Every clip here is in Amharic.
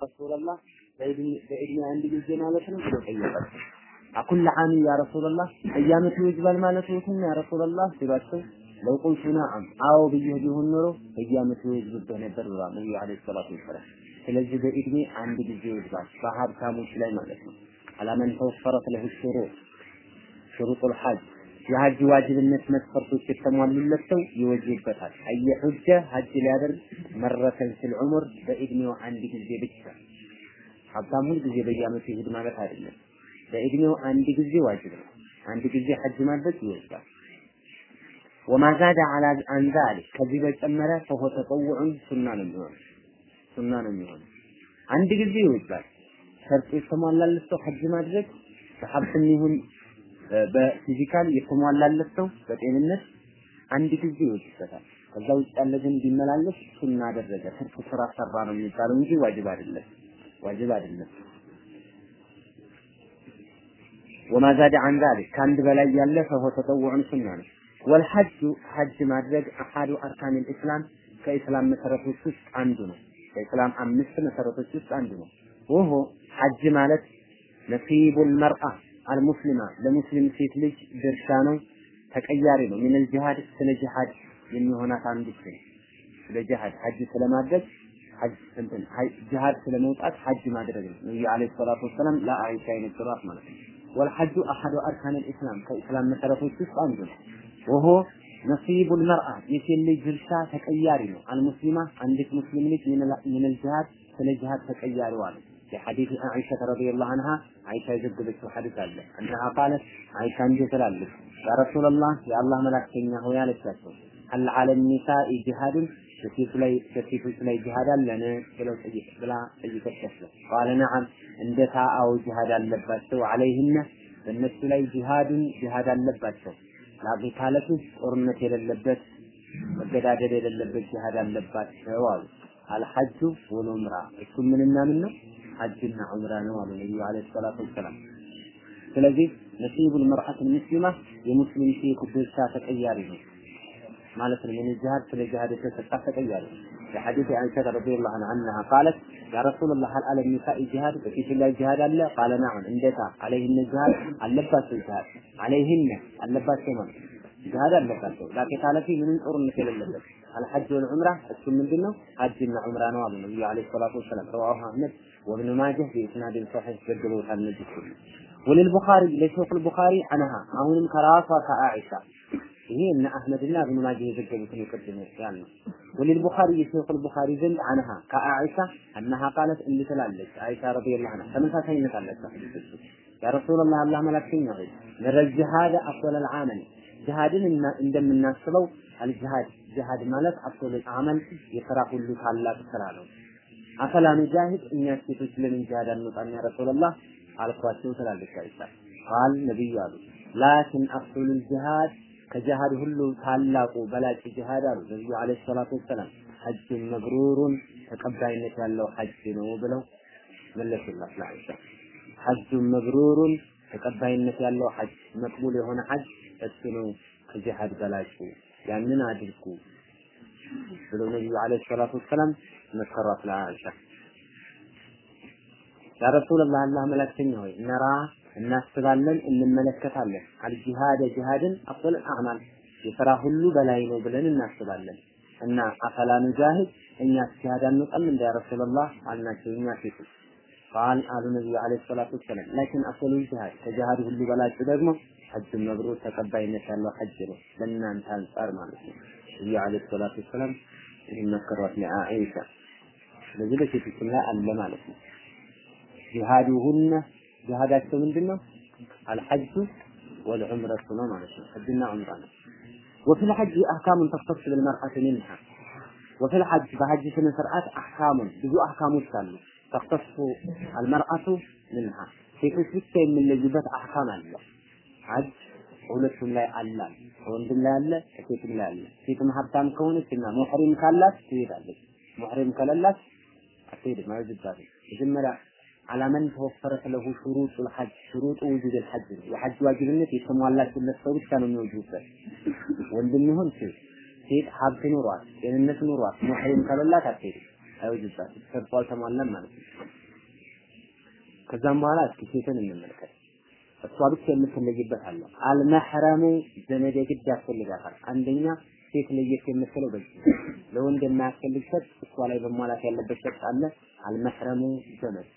ረሱላህ በእድሜ አንድ ጊዜ ማለት ነው ብሎ ጠየቃቸው። አኩል ዓሚ ያ ረሱላህ አያመቱ ይጅባል ማለት ነው ያ ረሱላህ ሲሏቸው ለው ቁልቱ ነዓም አዎ ብዬ ቢሆን ኖሮ በየዓመቱ ይወጅብህ ነበር ብሏል ነብዩ አለይሂ ሰላቱ ወሰላም። ስለዚህ በእድሜ አንድ ጊዜ ይወጅባል በሀብታሞች ላይ ማለት ነው። አላመን ተወፈረት ለሁ ሹሩጥ ሹሩጡል ሐጅ የሐጅ ዋጅብነት መስፈርቶች የተሟሉለት ሰው ይወጅበታል። አየሑጀ ሐጅ ሊያደርግ مرة في العمر በእድሜው አንድ ጊዜ ብቻ። ሀብታም ሁል ጊዜ በየዓመቱ ይሄድ ማለት አይደለም። በእድሜው አንድ ጊዜ ዋጅብ ነው። አንድ ጊዜ ሐጅ ማድረግ ይወጅባል። وما زاد على عن ذلك ከዚህ በጨመረ فهو تطوع ሱና ነው የሚሆነው ሱና ነው የሚሆነው። አንድ ጊዜ ይወጅባል። ሸርጥ የተሟላለት ሰው ሐጅ ማድረግ በሀብትም ይሁን በ physical የተሟላለት ሰው በጤንነት አንድ ጊዜ ይወጅበታል። ከዛ ውጭ ያለ ግን ቢመላለስ ሱና አደረገ ትርፍ ስራ ሰራ ነው የሚባለው እንጂ ዋጅብ አይደለም። ዋጅብ አይደለም። وما زاد عن ذلك ከአንድ በላይ ያለ فهو تطوع ሱና ነው። والحج ሐጅ ማድረግ أحد أركان الإسلام ከኢስላም መሰረቶች ውስጥ አንዱ ነው። ከኢስላም አምስት መሰረቶች ውስጥ አንዱ ነው። وهو ሐጅ ማለት نصيب المرأة المسلمة ለሙስሊም ሴት ልጅ ድርሻ ነው፣ ተቀያሪ ነው። من الجهاد ስለ ጂሃድ የሚሆናት አንዱ ነው። ስለ ጂሃድ ሐጅ ስለማድረግ ሐጅ እንትን ጂሃድ ስለመውጣት ሐጅ ማድረግ ነው። ነብዩ عليه الصلاة والسلام ለአይሻ የነገሯት ማለት ነው። والحج أحد أركان الإسلام ከኢስላም መሰረቶች ውስጥ አንዱ ነው። وهو نصيب المرأة የሴት ልጅ ድርሻ ተቀያሪ ነው። المسلمة አንዲት ሙስሊም ልጅ من الجهاد ስለ ጂሃድ ተቀያሪዋ ነው። لحديث عائشة رضي الله عنها عائشة يزقبت حديث الله أنها قالت عائشة عندي تلالك يا رسول الله يا الله ملاك كنيا هو يا لساتو هل على النساء جهاد كثير لي كثير لي جهاد لنا بلا تجيك بلا تجيك التسلة قال نعم عندها أو جهاد اللباتو عليهن بالنسبة لي جهاد جهاد اللباتو ላቂ ካለቱ ጦርነት የሌለበት መገዳደል የሌለበት ጂሃድ አለባቸው አሉ። አልሐጁ ወልዑምራ እሱ ምንና ምን ነው? ሐጅና ዑምራ ነው አሉ ነቢዩ عليه الصلاة والسلام። ስለዚህ نصيب المرأة المسلمة የሙስሊም ሴት ድርሻ ተቀያሪ ነው ማለት ነው። من الجهاد ስለ ጂሃድ የተሰጣ ተቀያሪ ነው። لحديث عائشة رضي الله عنها قالت يا رسول الله هل على النساء جهاد በሴት ላይ ጂሃድ አለ? قال نعم እንዴታ عليهن ጂሃድ አለባቸው ጂሃድ አለይህን አለባቸው ማለት ጂሃድ አለባቸው ላኪ ካለፊ ምንም ጦርነት የሌለበት አልሐጅ ወልዑምራ እሱ ምንድን ነው? ሐጅና ዑምራ ነው አሉ ነብዩ ዓለይሂ ሰላቱ ወሰላም። ረዋሁ አህመድ ወብኑ ማጀህ ቢኢስናድን ሰሒህ ዘግበውታል። እነዚህ ሁሉ ወለልቡኻሪ ለሸይኹ ልቡኻሪ አንሃ አሁንም ከራሷ ከአኢሻ ይሄ እነ አህመድና እብኑ ማጀህ የዘገቡትን የቅድም ያልነው ወለልቡኻሪ የሸይኹ ልቡኻሪ ዘንድ አንሃ ከአኢሻ አነሃ ቃለት እንዲህ ትላለች አይሻ ረዲየላሁ ዐንሃ ተመሳሳይነት አላቸው ሐዲሶቹ ያ ረሱላህ አላህ መላክተኛ ሆይ ነረል ጂሃድ አፍወለል አመል ጂሃድን እንደምናስበው አልጂሃድ ጂሃድ ማለት አፍወለል አመል የሥራ ሁሉ ታላቅ ስራ ነው። አፈላ ኑጃሂድ እኛ ሴቶች ለምን ጂሃድ አንወጣም? ያ ረሱላህ አልኳቸው ትላለች አይሻ ቃል ነብዩ አሉ። ላኪን አፍወሉል ጂሃድ ከጂሃድ ሁሉ ታላቁ በላጭ ጂሃድ አሉ። ነብዩ አለይሂ ሰላቱ ወሰላም ሐጅን መብሩሩን ተቀባይነት ያለው ሐጅ ነው ብለው መለሱላት። ለአይሻ ሐጁን መብሩሩን ተቀባይነት ያለው ሐጅ መቅቡል የሆነ ሐጅ እሱ ነው። ከጂሃድ በላጩ ያንን አድርጉ ብለው ነብዩ አለይሂ ሰላቱ ወሰላም መከሯት ለአይሻ ያ ረሱላህ አላህ መላክተኛ ሆይ ነራ እናስባለን እንመለከታለን። አልጂሃድ ጂሃድን አፍል አዕማል የሥራ ሁሉ በላይ ነው ብለን እናስባለን። እና አፈላ ኑጃሂድ እኛ ጂሃድ አንወጣም እንደ ረሱላህ አልናቸው እኛ ሴቶች። ቃል አሉ ነቢዩ ዓለይሂ ሰላቱ ወሰላም ላኪን አፍሉ ጂሃድ ከጂሃድ ሁሉ በላጭ ደግሞ ሐጅ መብሩር ተቀባይነት ያለው ሐጅ ነው ለእናንተ አንጻር ማለት ነው النبي عليه الصلاة والسلام إن كرت مع عيسى. نزلت في كلها المنالك جهادهن جهاد أكثر من الحج والعمرة صلى الله عليه عمرنا. وفي الحج أحكام تختص للمرأة منها. وفي الحج بهجة من سرعات أحكام بدو أحكام السلام تختص المرأة منها. في كل ستة من اللي أحكام الله. حج ሁለቱም ላይ አለ፣ ከወንድም ላይ አለ፣ ከሴትም ላይ አለ። ሴትም ሀብታም ከሆነች እና ሙሕሪም ካላት ትሄዳለች። ሙሕሪም ከሌላት አትሄድም፣ አይወጅባትም። መጀመሪያ አላመን ተወፈረት ለሁ ሹሩጡል ሐጅ ሹሩጡ ውጁድል ሐጅ ነው። የሐጅ ዋጅብነት የተሟላችለት ሰው ብቻ ነው የሚወጅበት። ወንድም ይሁን ሴት ሴት ሀብት ኑሯት ጤንነት ኑሯት ሙሕሪም ከሌላት አትሄድም። አይወጅባትም። ሸርጡ አልተሟላም ማለት ነው። ከዛም በኋላ እስኪ ሴትን እንመልከት። እሷ ብቻ የምትለይበት አለ። አልመሕረሙ ዘመድ የግድ ያስፈልጋታል። አንደኛ ሴት ለየት የምትለው በዚህ ለወንድ የማያስፈልግ ሸርጥ እሷ ላይ በሟላት ያለበት ሸርጥ አለ። አልመሕረሙ ዘመድ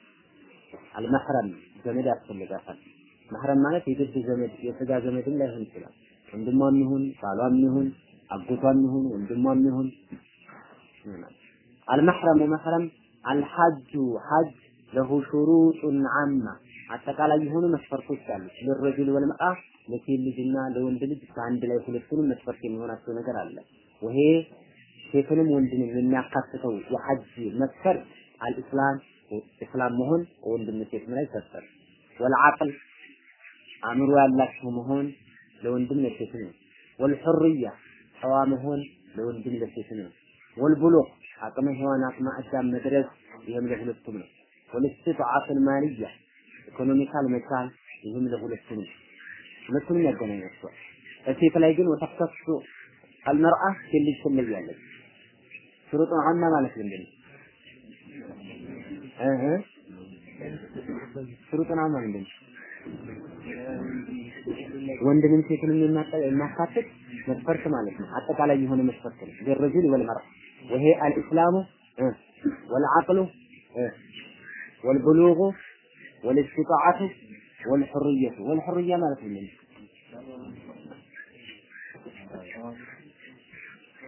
አልመሕረም ዘመድ ያስፈልጋታል። መሕረም ማለት የግድ ዘመድ የስጋ ዘመድም ላይሆን ይችላል። ወንድሟም ይሁን ባሏም ይሁን አጎቷም ይሁን ወንድሟም ይሁን አልመሕረሙ መሕረም አልሐጁ ሐጅ ለሁ ሹሩጡን አማ አጠቃላይ የሆኑ መስፈርቶች አሉት። ለረጁል ወልመርአ ለሴት ልጅና ለወንድ ልጅ በአንድ ላይ ሁለቱንም መስፈርት የሚሆናቸው ነገር አለ። ይሄ ሴትንም ወንድንም የሚያካትተው የሐጅ መስፈርት አልኢስላም እስላም መሆን ወንድም ሴትም ላይ ሰፈር ወልዓቅል አእምሮ ያላቸው መሆን ለወንድም ለሴትም ነው። ወልሑርያ ጨዋ መሆን ለወንድም ለሴትም ነው። ወልቡሉግ አቅመ ሔዋን አቅመ አዳም መድረስ ይህም ለሁለቱም ነው። ወልስትጣዓቱል ማልያ ኢኮኖሚካል መቻል ይህም ለሁለቱም ሁለቱንም ያገናኛቸዋል። በሴት ላይ ግን ወተከሱ አልመርአ ሴት ልጅ ትለያለች። ሽሩጥ አማ ማለት ምንድን ነው? እህ ሽሩጥ አማ ምንድን ነው? ወንድንም ሴትንም የሚያካትት መስፈርት ማለት ነው። አጠቃላይ የሆነ መስፈርት ነው። ለረጁል ወልመርአ ወሄ አልኢስላሙ ወልዓቅሉ ወልብሉጉ ወልእስትጣዓቱ ወልሑርየቱ ወልሑርያ ማለት ምን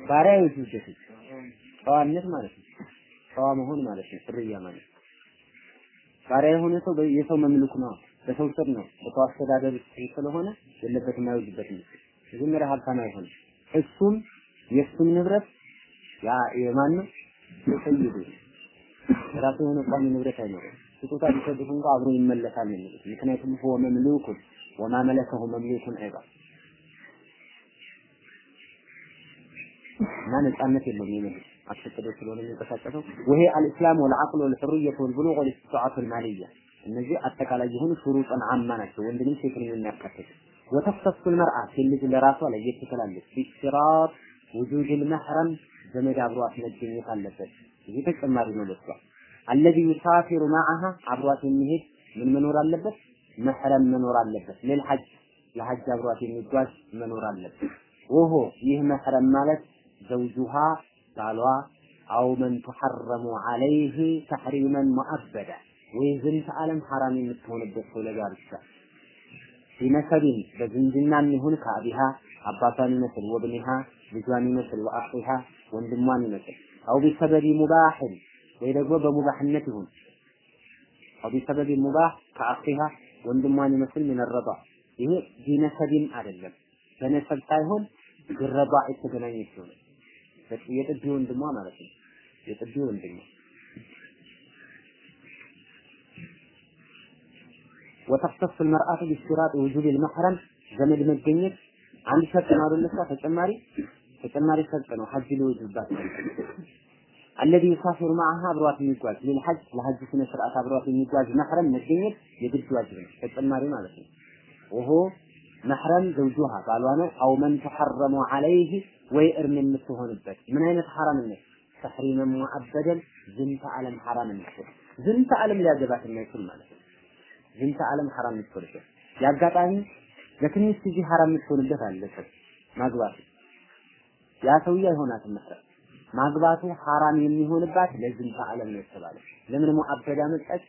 ባሪያ ይዙበት ጨዋነት ማለት ነው። ጨዋ መሆን ማለት ነው። ሕርያ ማለት ባሪያ የሆነ ሰው የሰው መምልኩ ነው። በሰው ስር ነው። በሰው አስተዳደር ስለሆነ የለበትም አይወጅበትም። መጀመሪያ ሀብታም አይሆንም። እሱም የእሱም ንብረት ያ የማን ነው? የሰይዱ ራሱ የሆነ ቋሚ ንብረት አይኖርም። ስጦታ ቢሰጡት እንኳ አብሮ ይመለሳል የሚሉት። ምክንያቱም ሁወ መምሉኩን ወማ መለከሁ መምሉኩን አይባ እና ነጻነት የለውም የሚሉት አስፈቅዶ ስለሆነ የሚንቀሳቀሰው ወሄ አልእስላም ወልዓቅል ወልሑርየት ወልብሉግ ወልእስትጣዓቱ ልማልያ እነዚህ አጠቃላይ የሆኑ ሹሩጠን አማ ናቸው። ወንድንም ሴትንም የሚያካትት ወተክተሱ ልመርአ ሴት ለራሷ ለየት ትላለች። ቢሽራጥ ውጁድ ልመሕረም ዘመድ አብሯት መገኘት አለበት። ይህ ተጨማሪ ነው ለሷ አለዚ ዩሳፊሩ ማዓሃ አብሯት የሚሄድ ምን መኖር አለበት? መሕረም መኖር አለበት። ለልሐጅ ለሐጅ አብሯት የሚጓዝ መኖር አለበት። ወሆ ይህ መሕረም ማለት ዘውጁሃ ባሏ አው መን ተሐረሙ ዐለይህ ተሕሪመን ሙአበዳ ወይ ዝንተ ዓለም ሐራም የምትሆንበት ሰው ለጋብቻ ቢነሰቢን በዝምድናም ይሁን ከአቢሃ አባቷን ይመስል ወብኒሃ ልጇን ይመስል ወአኺሃ ወንድሟን ይመስል አው ቢሰበቢ ሙባሕን ወይ ደግሞ በሙባህነት ይሁን። አው ቢሰበብ ሙባህ ከአኺሃ ወንድሟን ይመስል ምን ይሄ ቢነሰብም አይደለም። በነሰብ ሳይሆን ግረባ የተገናኘ ሲሆን የጥቢ ወንድሟ ማለት ነው። የጥቢ ወንድሟ። وتختص المرأة باشتراط وجوب المحرم ዘመድ መገኘት። አንድ ሸርጥ ነው አይደል? ተጨማሪ? ተጨማሪ ሸርጥ ነው ሐጅ ሊወጅባት الذي يسافر معها بروات النجواج للحج لحج سنة شرعة بروات النجواج محرم نشينيك يدرس واجبين حتى الماري ما لكي وهو محرم زوجها. قالوا أنا أو من تحرم عليه ويئر من مثله نبك من أين تحرم منك تحريما مؤبدا. زنت على حرام النفس زنت على لا جبات الناس ما لكي زنت على حرام النفس يا قطعني لكن يستجي حرام النفس نبك ما قواتي. يا سوية هنا في المحرم. ማግባቱ ሐራም የሚሆንባት ለዝንተ ዓለም ነው የተባለ። ለምን ሙአበዳ መጣች?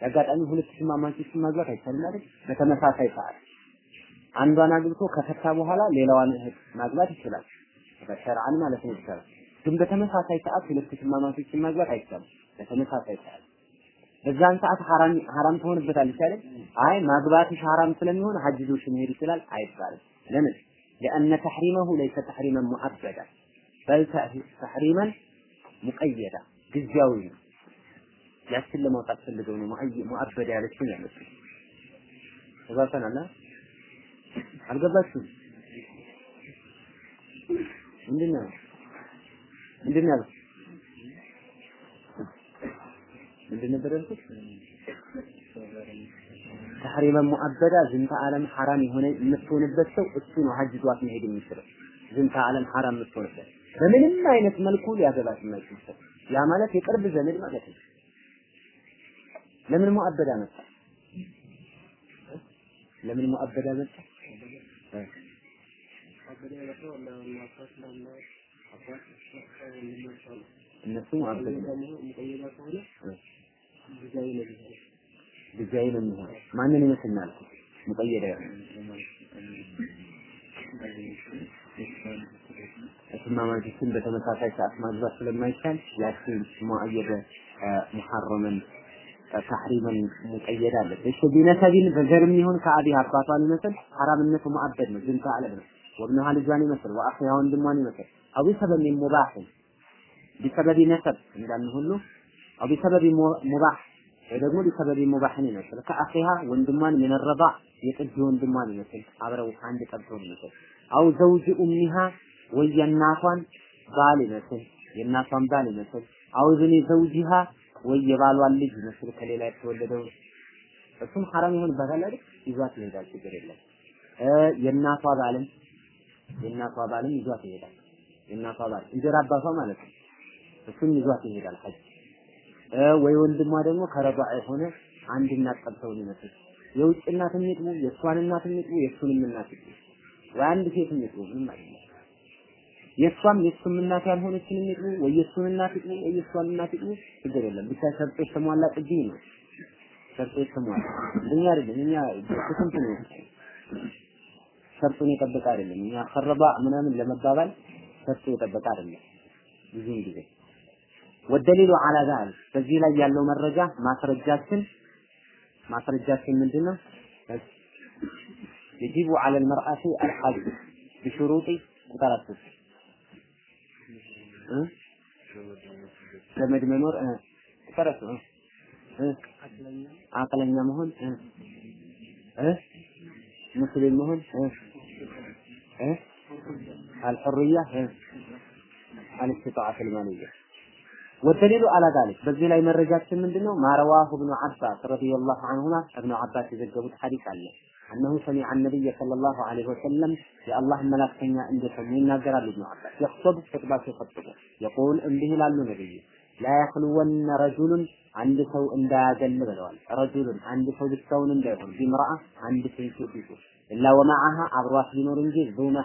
ያጋጣሚ ሁለት ሽማማቾችን ማግባት አይቻልም አይደል? በተመሳሳይ ሰዓት አንዷን አግብቶ ከፈታ በኋላ ሌላዋን እህት ማግባት ይችላል። በሸርዓን ማለት ነው ይችላል። ግን በተመሳሳይ ሰዓት ሁለት ሽማማቾችን ማግባት አይቻልም። በተመሳሳይ ሰዓት በዛን ሰዓት ሐራም ሐራም ትሆንበታለች አይደል? አይ ማግባትሽ ሐራም ስለሚሆን ሐጅ ይዞሽ መሄድ ይችላል አይባልም። ለምን? لأن تحريمه ليس تحريما مؤبدا በል ተሕሪመን ሙቀየዳ ጊዜያዊ ነው። ያችን ለማውጣት ፈልገው ነው ሙአበዳ ያለችው ያለችው። ተዛተናል አልገባችሁም? ምንድን ነው ምንድን ነው ያሉት? ምንድን ነበር ያልኩት? ተሕሪመን ሙአበዳ ዝንተ ዓለም ሐራም የሆነ የምትሆንበት ሰው እሱ ነው ሐጅ ዟት መሄድ የሚችለው ዝንተ ዓለም ሐራም የምትሆንበት በምንም አይነት መልኩ ሊያገባት የማይችል ያ ማለት የቅርብ ዘመድ ማለት ነው። ለምን ሙአበዳ መጣ? ለምን ሙአበዳ መጣ? እነሱ ሙአበድ ብቻዬ ነው የሚሆነው። ማንን ይመስልናል? ሙቀየደ እትማማቾችን በተመሳሳይ ሰዓት ማግባት ስለማይቻል ያችን ሙአየደ ሙሐረመን ተሕሪመን ሙቀየድ አለች። እሺ ቢነሰቢን በዘርም ይሁን ከአቢ አባቷን ይመስል ሐራምነቱ ሙአበድ ነው። ዝንተ አለም ነው። ወብነሃ ልጇን ይመስል ወአኺሃ ወንድሟን ይመስል አው ቢሰበብ ሙባህ ቢሰበብ ነሰብ እንዳልን ሁሉ አው ቢሰበብ ሙባህ ወይ ደግሞ ቢሰበብ ሙባህን ይመስል ከአኺሃ ወንድሟን የነረባ የጥጅ ወንድሟን ይመስል አብረው አንድ ጠብተው ይመስል አው ዘውጅ ኡሚሃ ወይ የእናቷን ባል ይመስል የእናቷን ባል ይመስል አው ዝኒ ዘውጂሃ ወይ የባሏን ልጅ ይመስል ከሌላ የተወለደው እሱም ሐራም ይሆንበታል አይደል? ይዟት ይሄዳል፣ ችግር የለም። የእናቷ ባልም የእናቷ ባልም ይዟት ይሄዳል። የእናቷ ባል እንጀራ አባቷ ማለት ነው። እሱም ይዟት ይሄዳል ሐጅ ወይ ወንድሟ ደግሞ ከረዷ የሆነ አንድ እናት ጠብተው ይመስል የውጭ እናት የሚጥሙ የእሷን እናት የሚጥሙ የእሱንም እናት ይጥሙ ወይ አንድ ሴት የሚጥሙ ምንም አይደለም። የእሷም የእሱም እናት ያልሆነችን የሚጥሙ ወይ የእሱን እናት ይጥሙ ወይ የእሷን እናት ይጥሙ ችግር የለም። ብቻ ሸርጦ የተሟላ ጥጅ ነው። ሸርጦ የተሟላ እኛ አይደለም እኛ ስንት ነው ሸርጡን የጠበቀ አይደለም። እኛ ከረባ ምናምን ለመባባል ሸርጡ የጠበቀ አይደለም ብዙውን ጊዜ ወደሊሉ አላ ዛል በዚህ ላይ ያለው መረጃ ማስረጃችን ማስረጃችን ምንድነው? يجب على المرأة الحج بشروط ثلاثة ዘመድ መኖር ፈረስ አቅለኛ መሆን ሙስሊም መሆን አልሑርያ አልስትጣዓት ልማንያ ወደሌሉ አላ በዚህ ላይ መረጃችን ምንድነው? ማረዋሁ ብኑ አባስ ረዲየላሁ ዐንሁማ እብኑ አባስ የዘገቡት ሐዲስ አለ أنه سمع النبي صلى الله عليه وسلم يا الله ما لاتكنيا عند سمينا قرار ابن عباس. يخطب خطبة في خطبة. يقول انبه لا النبي لا يخلون رجل عند سوء عند جنة رجل عند سوء بالسون عند بامرأة عند سوء إلا ومعها عبر واحد أبرواح بنور ذو